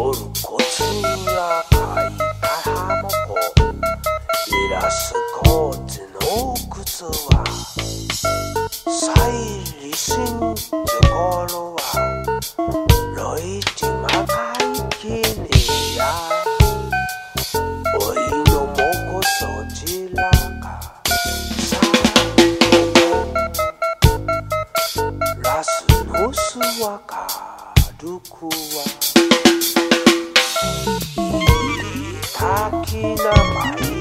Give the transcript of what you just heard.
ゴツや描いたハモコイラスコツの靴はサイリシンズはロイチマカイキニヤおいのもこそちらか。ラスノスはカルク滝名前